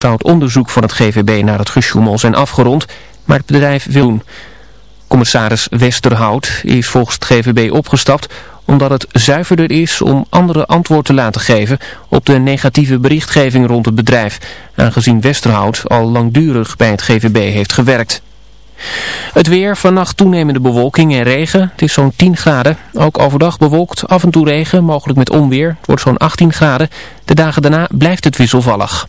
zou het onderzoek van het GVB naar het gesjoemel zijn afgerond, maar het bedrijf wil. Commissaris Westerhout is volgens het GVB opgestapt omdat het zuiverder is om andere antwoord te laten geven op de negatieve berichtgeving rond het bedrijf, aangezien Westerhout al langdurig bij het GVB heeft gewerkt. Het weer, vannacht toenemende bewolking en regen. Het is zo'n 10 graden. Ook overdag bewolkt, af en toe regen, mogelijk met onweer. Het wordt zo'n 18 graden. De dagen daarna blijft het wisselvallig.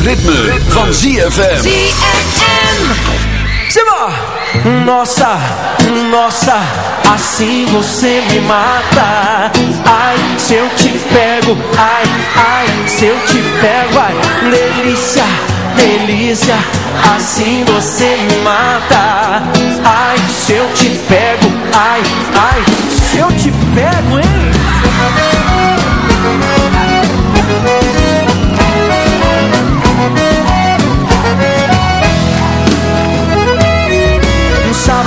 Het ritme, van ZFM. ZFM. Simba! Nossa, nossa, assim você me mata. Ai, se eu te pego, ai, ai, se eu te pego, ai, delícia, delícia, assim você me mata. Ai, se eu te pego, ai, ai, se eu te pego, hein?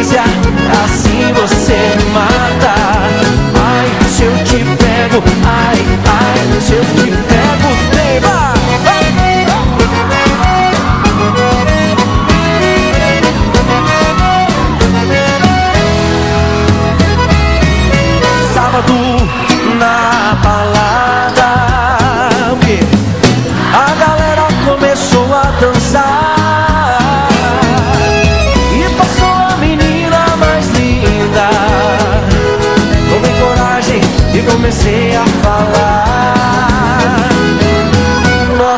delícia, assim você mata. Ai, se eu te pego, ai, ai, se eu te pego, teima.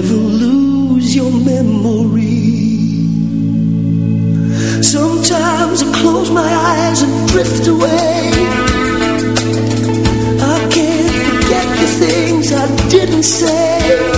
never lose your memory. Sometimes I close my eyes and drift away. I can't forget the things I didn't say.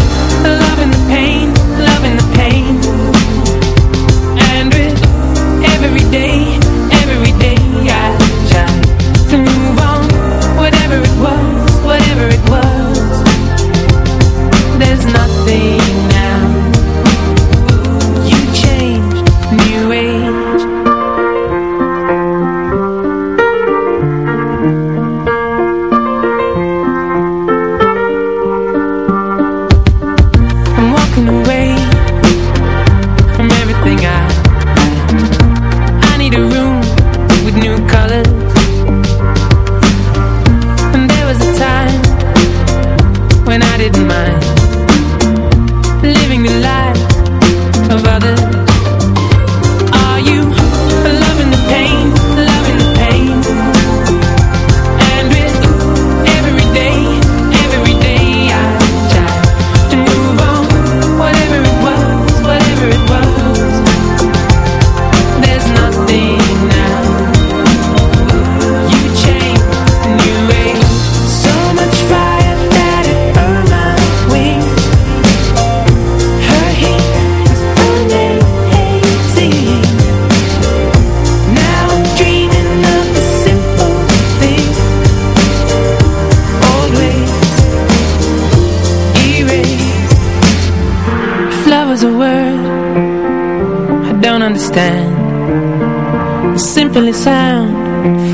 Simply sound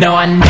No, I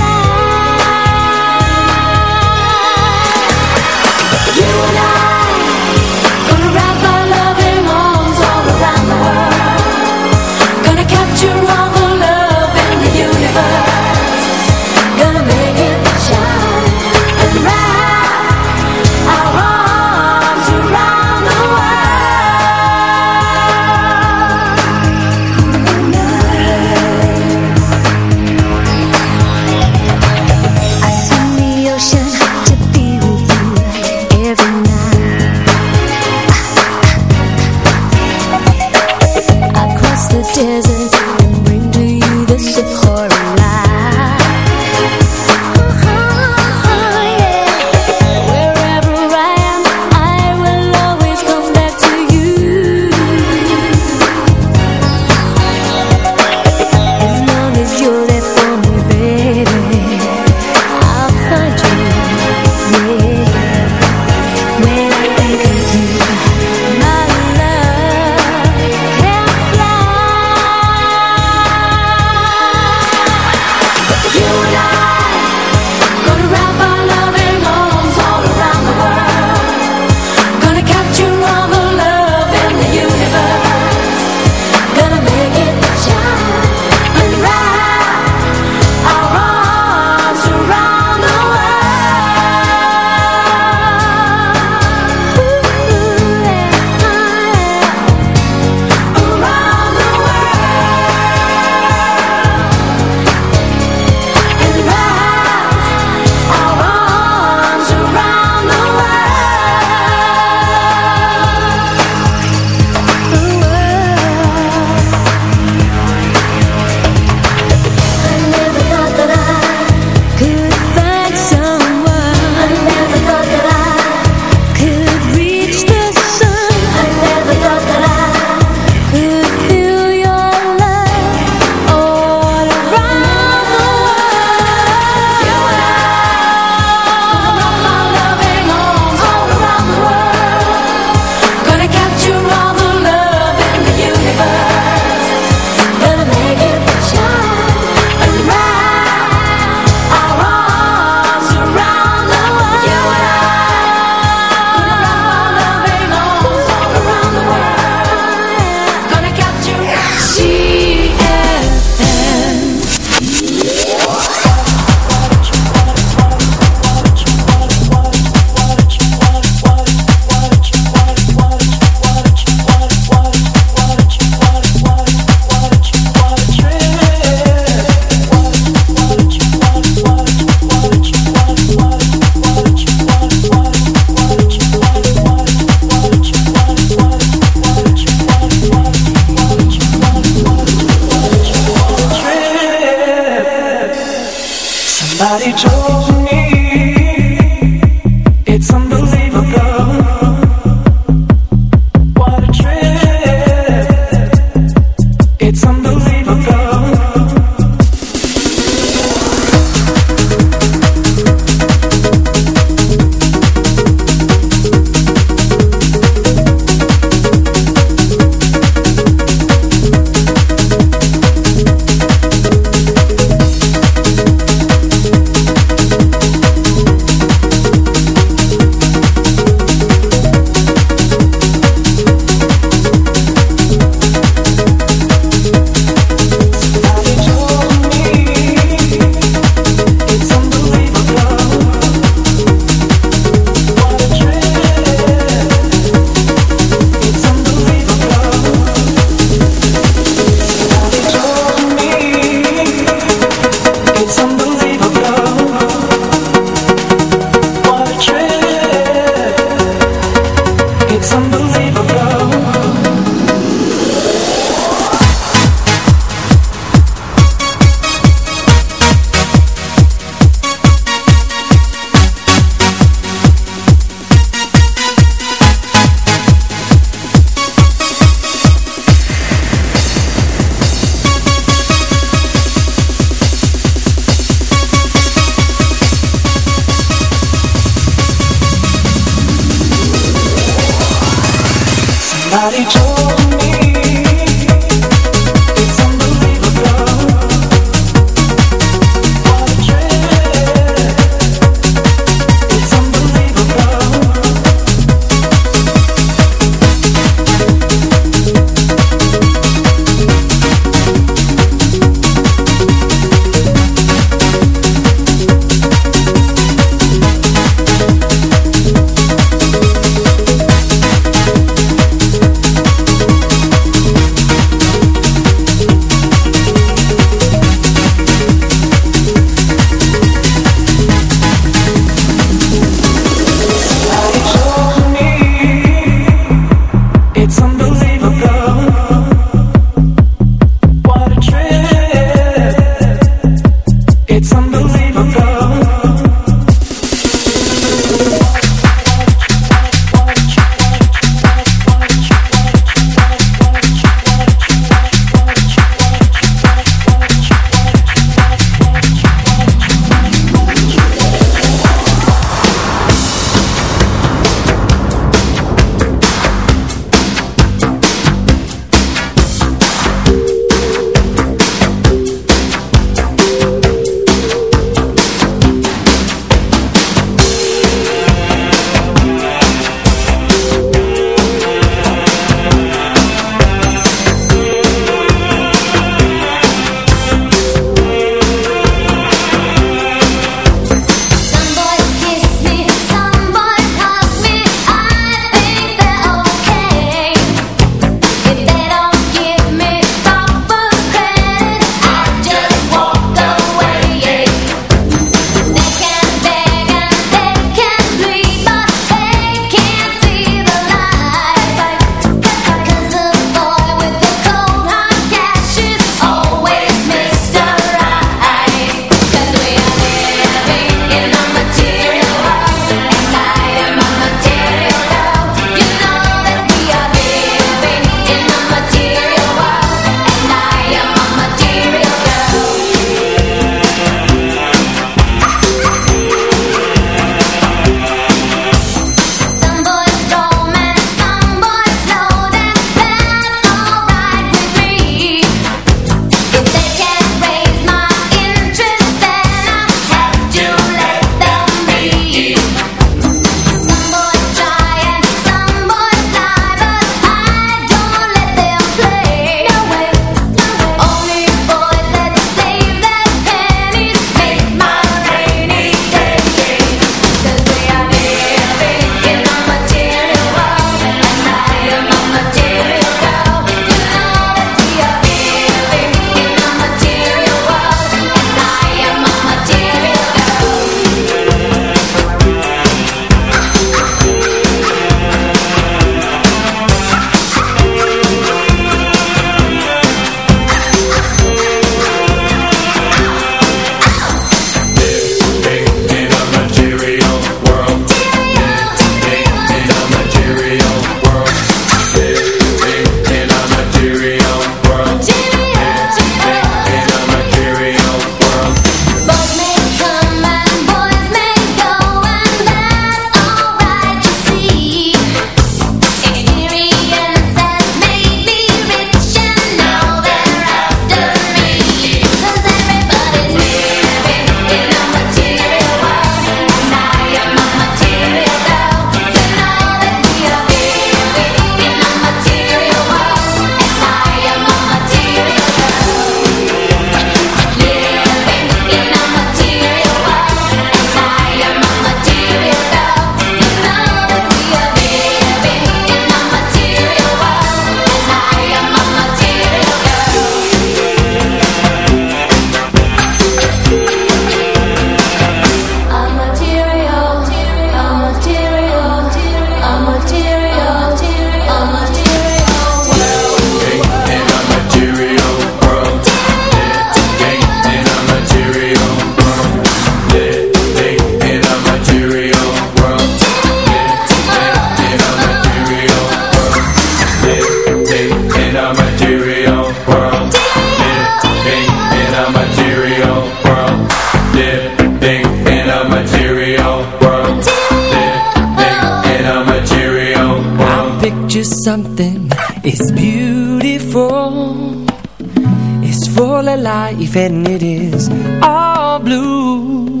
leaf and it is all blue.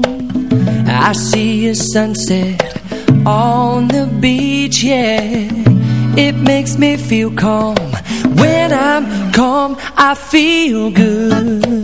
I see a sunset on the beach, yeah. It makes me feel calm. When I'm calm, I feel good.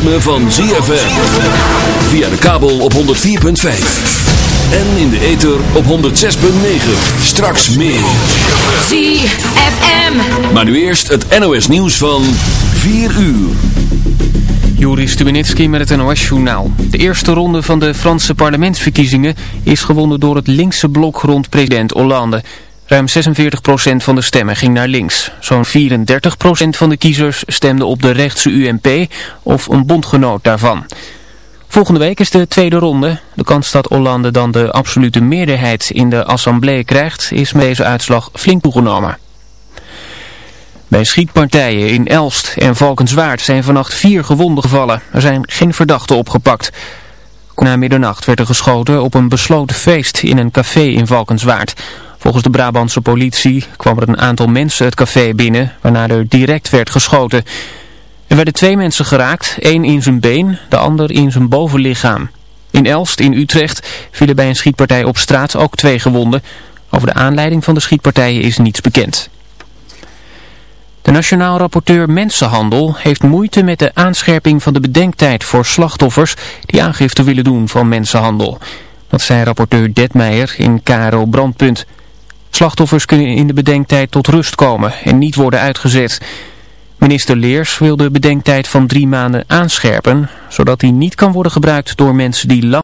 Ritme van ZFM. Via de kabel op 104.5. En in de ether op 106.9. Straks meer. ZFM. Maar nu eerst het NOS nieuws van 4 uur. Juri Stubenitski met het NOS-journaal. De eerste ronde van de Franse parlementsverkiezingen is gewonnen door het linkse blok rond president Hollande. Ruim 46% van de stemmen ging naar links. Zo'n 34% van de kiezers stemde op de rechtse UMP of een bondgenoot daarvan. Volgende week is de tweede ronde. De kans dat Hollande dan de absolute meerderheid in de assemblée krijgt is met deze uitslag flink toegenomen. Bij schietpartijen in Elst en Valkenswaard zijn vannacht vier gewonden gevallen. Er zijn geen verdachten opgepakt. Na middernacht werd er geschoten op een besloten feest in een café in Valkenswaard. Volgens de Brabantse politie kwam er een aantal mensen het café binnen, waarna er direct werd geschoten. Er werden twee mensen geraakt, één in zijn been, de ander in zijn bovenlichaam. In Elst in Utrecht vielen bij een schietpartij op straat ook twee gewonden. Over de aanleiding van de schietpartijen is niets bekend. De Nationaal Rapporteur Mensenhandel heeft moeite met de aanscherping van de bedenktijd voor slachtoffers die aangifte willen doen van mensenhandel. Dat zei rapporteur Detmeijer in KRO Brandpunt. Slachtoffers kunnen in de bedenktijd tot rust komen en niet worden uitgezet. Minister Leers wil de bedenktijd van drie maanden aanscherpen, zodat die niet kan worden gebruikt door mensen die lang